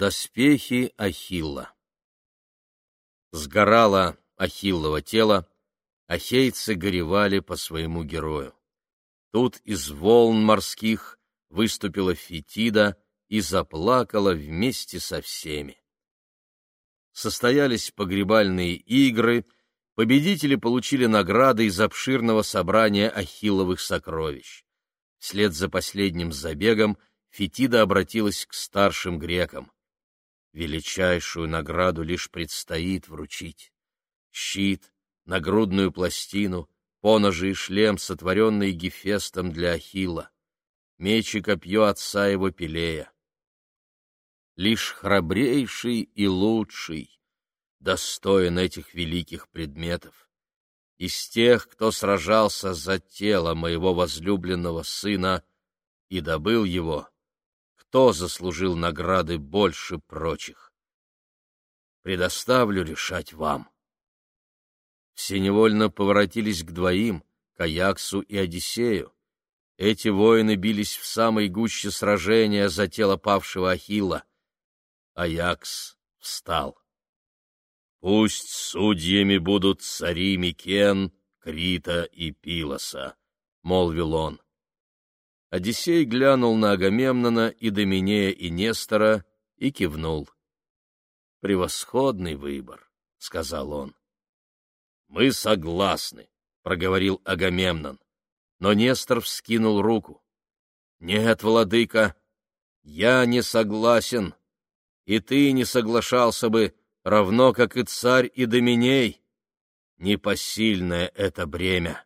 Доспехи Ахилла Сгорало Ахиллово тело, ахейцы горевали по своему герою. Тут из волн морских выступила Фетида и заплакала вместе со всеми. Состоялись погребальные игры, победители получили награды из обширного собрания ахилловых сокровищ. Вслед за последним забегом Фетида обратилась к старшим грекам. Величайшую награду лишь предстоит вручить. Щит, нагрудную пластину, поножи и шлем, сотворенные Гефестом для Ахилла, меч и копье отца его Пелея. Лишь храбрейший и лучший достоин этих великих предметов. Из тех, кто сражался за тело моего возлюбленного сына и добыл его, кто заслужил награды больше прочих? Предоставлю решать вам. Все невольно поворотились к двоим, к Аяксу и Одиссею. Эти воины бились в самой гуще сражения за тело павшего Ахилла. Аякс встал. «Пусть судьями будут цари Микен, Крита и Пилоса», — молвил он. Одиссей глянул на Агамемнона и Доминея и Нестора и кивнул. «Превосходный выбор», — сказал он. Мы согласны, проговорил Агамемнон. Но Нестор вскинул руку. Нет, владыка, я не согласен, и ты не соглашался бы, равно как и царь и Доминей. Непосильное это бремя.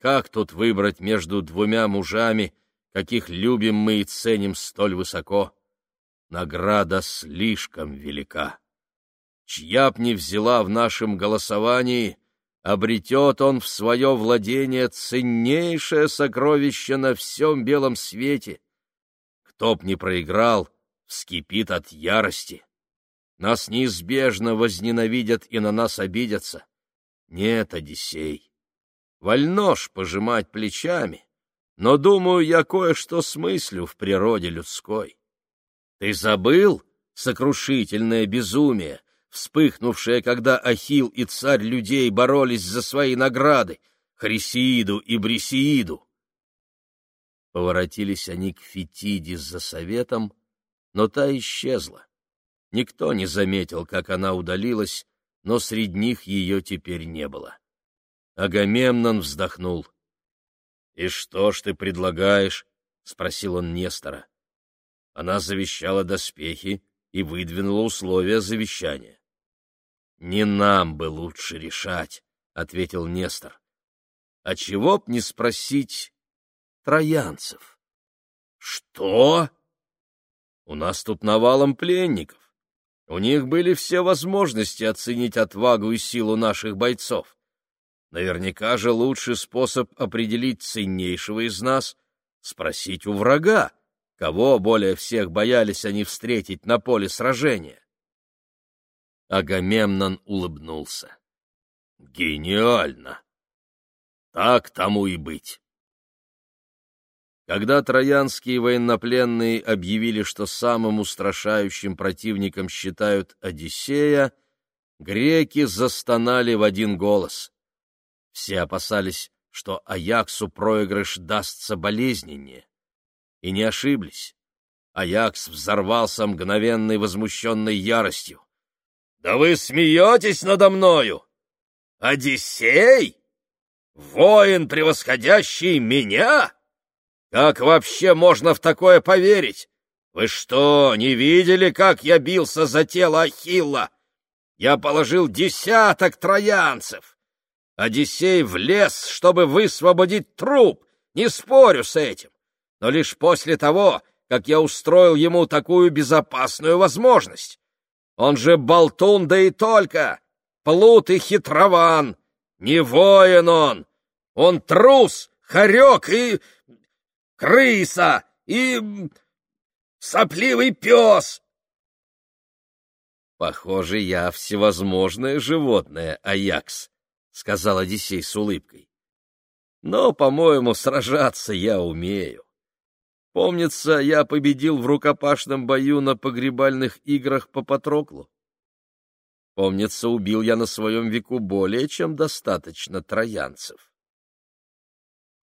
Как тут выбрать между двумя мужами, каких любим мы и ценим столь высоко? Награда слишком велика чья б не взяла в нашем голосовании, обретет он в свое владение ценнейшее сокровище на всем белом свете. Кто б не проиграл, вскипит от ярости. Нас неизбежно возненавидят и на нас обидятся. Нет, Одиссей, вольнож пожимать плечами, но, думаю, я кое-что смыслю в природе людской. Ты забыл сокрушительное безумие, вспыхнувшая, когда Ахил и царь людей боролись за свои награды, Хрисеиду и Брисеиду. Поворотились они к Фетиде за советом, но та исчезла. Никто не заметил, как она удалилась, но среди них ее теперь не было. Агамемнон вздохнул. — И что ж ты предлагаешь? — спросил он Нестора. Она завещала доспехи и выдвинула условия завещания. Не нам бы лучше решать, ответил Нестор. А чего б не спросить троянцев? Что? У нас тут навалом пленников. У них были все возможности оценить отвагу и силу наших бойцов. Наверняка же лучший способ определить ценнейшего из нас — спросить у врага, кого более всех боялись они встретить на поле сражения. Агамемнон улыбнулся. Гениально! Так тому и быть. Когда троянские военнопленные объявили, что самым устрашающим противником считают Одиссея, греки застонали в один голос. Все опасались, что Аяксу проигрыш дастся болезненнее. И не ошиблись. Аякс взорвался мгновенной возмущенной яростью. Да вы смеетесь надо мною! Одиссей? Воин, превосходящий меня? Как вообще можно в такое поверить? Вы что, не видели, как я бился за тело Ахилла? Я положил десяток троянцев. Одиссей влез, чтобы высвободить труп, не спорю с этим, но лишь после того, как я устроил ему такую безопасную возможность. Он же болтун, да и только! Плут и хитрован! Не воин он! Он трус, хорек и... крыса и... сопливый пес!» «Похоже, я всевозможное животное, Аякс», — сказал Одиссей с улыбкой. «Но, по-моему, сражаться я умею. Помнится, я победил в рукопашном бою на погребальных играх по Патроклу. Помнится, убил я на своем веку более чем достаточно троянцев.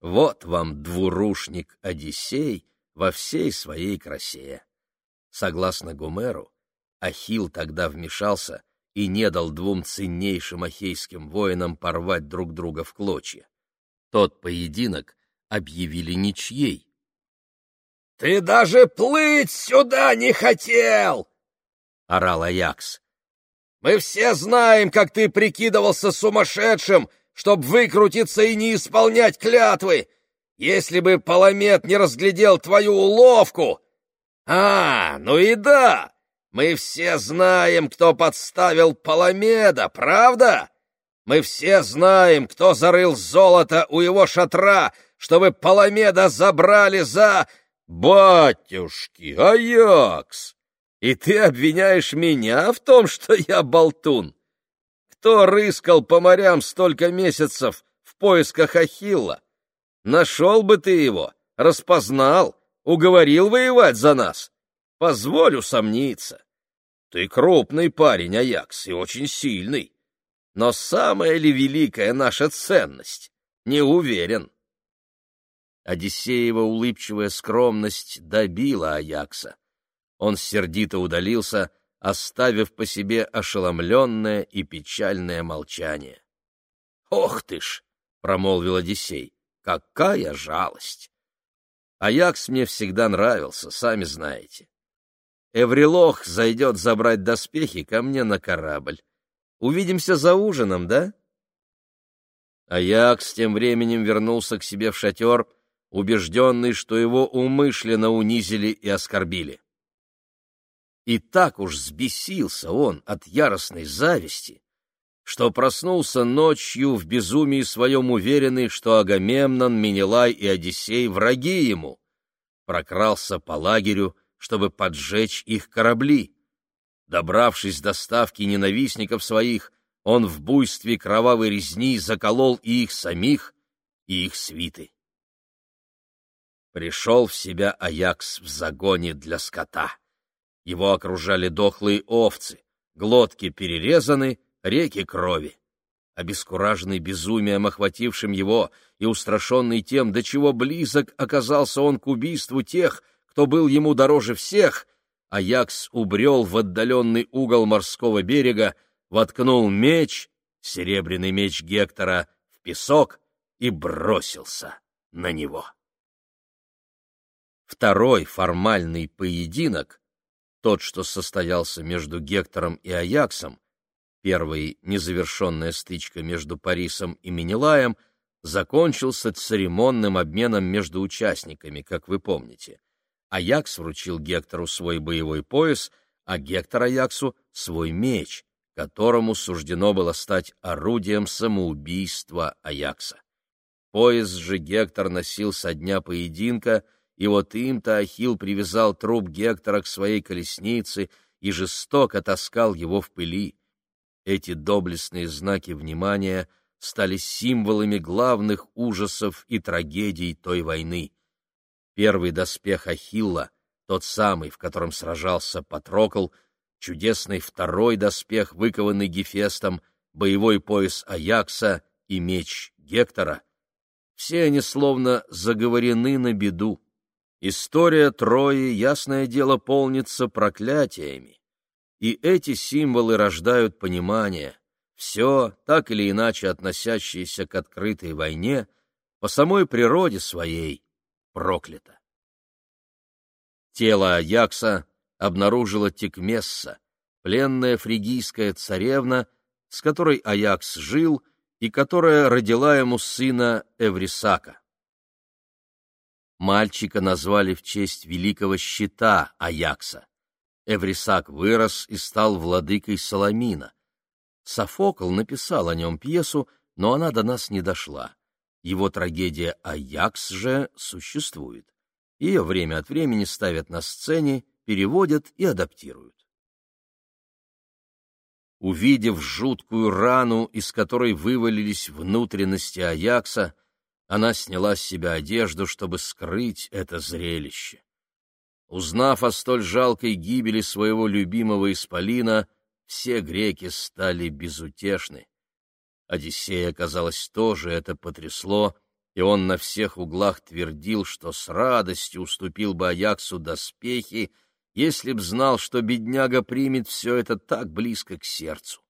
Вот вам двурушник Одиссей во всей своей красе. Согласно Гомеру, Ахилл тогда вмешался и не дал двум ценнейшим ахейским воинам порвать друг друга в клочья. Тот поединок объявили ничьей. — Ты даже плыть сюда не хотел! — орал Аякс. — Мы все знаем, как ты прикидывался сумасшедшим, чтоб выкрутиться и не исполнять клятвы. Если бы Паламет не разглядел твою уловку... А, ну и да, мы все знаем, кто подставил Паламеда, правда? Мы все знаем, кто зарыл золото у его шатра, чтобы Паламеда забрали за... Батюшки, Аякс! И ты обвиняешь меня в том, что я болтун? Кто рыскал по морям столько месяцев в поисках Ахилла? Нашел бы ты его, распознал, уговорил воевать за нас. Позволю сомниться. Ты крупный парень, Аякс, и очень сильный. Но самая ли великая наша ценность? Не уверен. Одиссеева улыбчивая скромность добила Аякса. Он сердито удалился, оставив по себе ошеломленное и печальное молчание. — Ох ты ж! — промолвил Одиссей. — Какая жалость! Аякс мне всегда нравился, сами знаете. Эврилох зайдет забрать доспехи ко мне на корабль. Увидимся за ужином, да? Аякс тем временем вернулся к себе в шатер, убежденный, что его умышленно унизили и оскорбили. И так уж взбесился он от яростной зависти, что проснулся ночью в безумии своем уверенный, что Агамемнон, Менелай и Одиссей — враги ему, прокрался по лагерю, чтобы поджечь их корабли. Добравшись до ставки ненавистников своих, он в буйстве кровавой резни заколол и их самих, и их свиты. Пришел в себя Аякс в загоне для скота. Его окружали дохлые овцы, глотки перерезаны, реки крови. Обескураженный безумием, охватившим его, и устрашенный тем, до чего близок оказался он к убийству тех, кто был ему дороже всех, Аякс убрел в отдаленный угол морского берега, воткнул меч, серебряный меч Гектора, в песок и бросился на него. Второй формальный поединок, тот, что состоялся между Гектором и Аяксом, первый — незавершенная стычка между Парисом и Менелаем, закончился церемонным обменом между участниками, как вы помните. Аякс вручил Гектору свой боевой пояс, а Гектор Аяксу — свой меч, которому суждено было стать орудием самоубийства Аякса. Пояс же Гектор носил со дня поединка, и вот им-то Ахилл привязал труп Гектора к своей колеснице и жестоко таскал его в пыли. Эти доблестные знаки внимания стали символами главных ужасов и трагедий той войны. Первый доспех Ахилла, тот самый, в котором сражался Патрокл, чудесный второй доспех, выкованный Гефестом, боевой пояс Аякса и меч Гектора — все они словно заговорены на беду. История Трои, ясное дело, полнится проклятиями. И эти символы рождают понимание. Все, так или иначе относящееся к открытой войне, по самой природе своей проклято. Тело Аякса обнаружила Текмесса, пленная фригийская царевна, с которой Аякс жил и которая родила ему сына Эврисака. Мальчика назвали в честь великого щита Аякса. Эврисак вырос и стал владыкой Соломина. Софокл написал о нем пьесу, но она до нас не дошла. Его трагедия «Аякс» же существует. Ее время от времени ставят на сцене, переводят и адаптируют. Увидев жуткую рану, из которой вывалились внутренности Аякса, она сняла с себя одежду, чтобы скрыть это зрелище. Узнав о столь жалкой гибели своего любимого исполина, все греки стали безутешны. Одиссея, казалось, тоже это потрясло, и он на всех углах твердил, что с радостью уступил бы Аяксу доспехи, если б знал, что бедняга примет все это так близко к сердцу.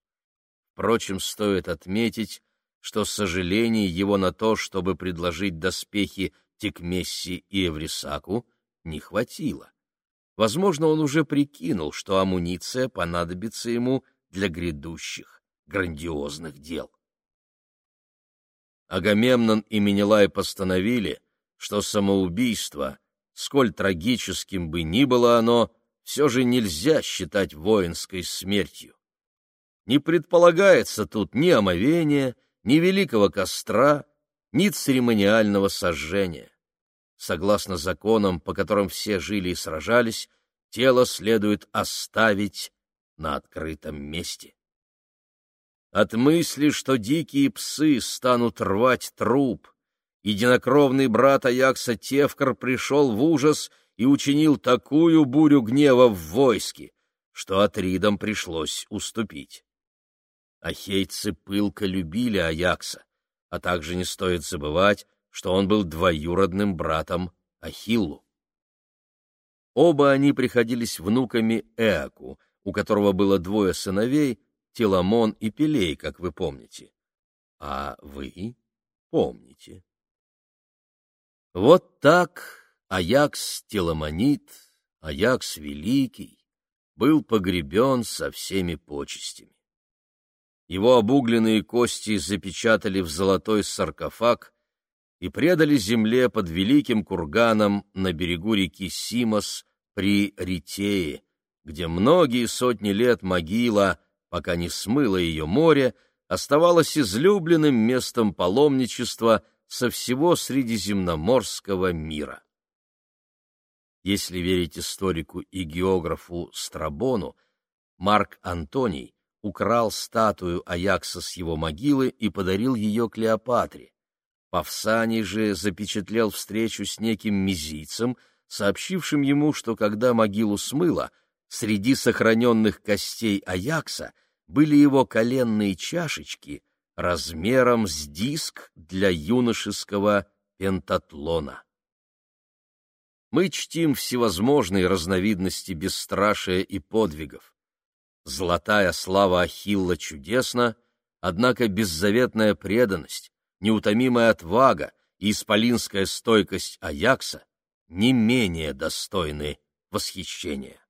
Впрочем, стоит отметить, что сожалений его на то, чтобы предложить доспехи Текмесси и Эврисаку, не хватило. Возможно, он уже прикинул, что амуниция понадобится ему для грядущих грандиозных дел. Агамемнон и Менелай постановили, что самоубийство, сколь трагическим бы ни было оно, все же нельзя считать воинской смертью. Не предполагается тут ни омовения, ни великого костра, ни церемониального сожжения. Согласно законам, по которым все жили и сражались, тело следует оставить на открытом месте. От мысли, что дикие псы станут рвать труп, единокровный брат Аякса Тевкар пришел в ужас и учинил такую бурю гнева в войске, что Атридам пришлось уступить. Ахейцы пылко любили Аякса, а также не стоит забывать, что он был двоюродным братом Ахиллу. Оба они приходились внуками Эаку, у которого было двое сыновей, Теламон и Пелей, как вы помните. А вы помните. Вот так Аякс Теламонит, Аякс Великий, был погребен со всеми почестями. Его обугленные кости запечатали в золотой саркофаг и предали земле под великим курганом на берегу реки Симос при Ритее, где многие сотни лет могила, пока не смыло ее море, оставалась излюбленным местом паломничества со всего Средиземноморского мира. Если верить историку и географу Страбону, Марк Антоний украл статую Аякса с его могилы и подарил ее Клеопатре. Павсаний же запечатлел встречу с неким мизийцем, сообщившим ему, что когда могилу смыло, среди сохраненных костей Аякса были его коленные чашечки размером с диск для юношеского пентатлона. Мы чтим всевозможные разновидности бесстрашия и подвигов. Золотая слава Ахилла чудесна, однако беззаветная преданность, неутомимая отвага и исполинская стойкость Аякса не менее достойны восхищения.